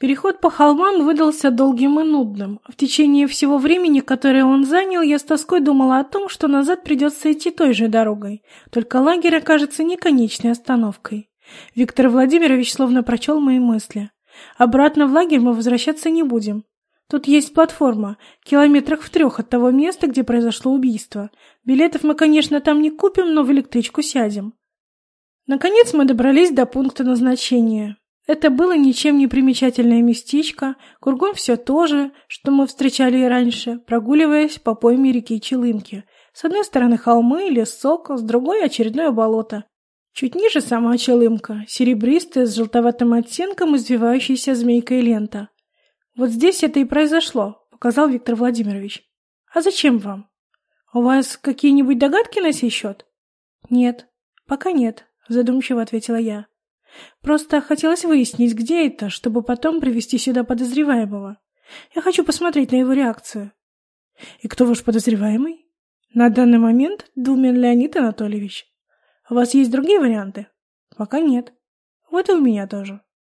Переход по холмам выдался долгим и нудным. В течение всего времени, которое он занял, я с тоской думала о том, что назад придется идти той же дорогой, только лагерь окажется не конечной остановкой. Виктор Владимирович словно прочел мои мысли. Обратно в лагерь мы возвращаться не будем. Тут есть платформа, километрах в трех от того места, где произошло убийство. Билетов мы, конечно, там не купим, но в электричку сядем. Наконец мы добрались до пункта назначения. Это было ничем не примечательное местечко, кругом все то же, что мы встречали и раньше, прогуливаясь по пойме реки Челынки. С одной стороны холмы, лесок, с другой очередное болото. Чуть ниже сама Челымка, серебристая, с желтоватым оттенком, извивающаяся змейкой лента. «Вот здесь это и произошло», — показал Виктор Владимирович. «А зачем вам? У вас какие-нибудь догадки на сей счет?» «Нет, пока нет», — задумчиво ответила я. Просто хотелось выяснить, где это, чтобы потом привести сюда подозреваемого. Я хочу посмотреть на его реакцию. И кто ваш подозреваемый? На данный момент Думен Леонид Анатольевич. У вас есть другие варианты? Пока нет. Вот и у меня тоже.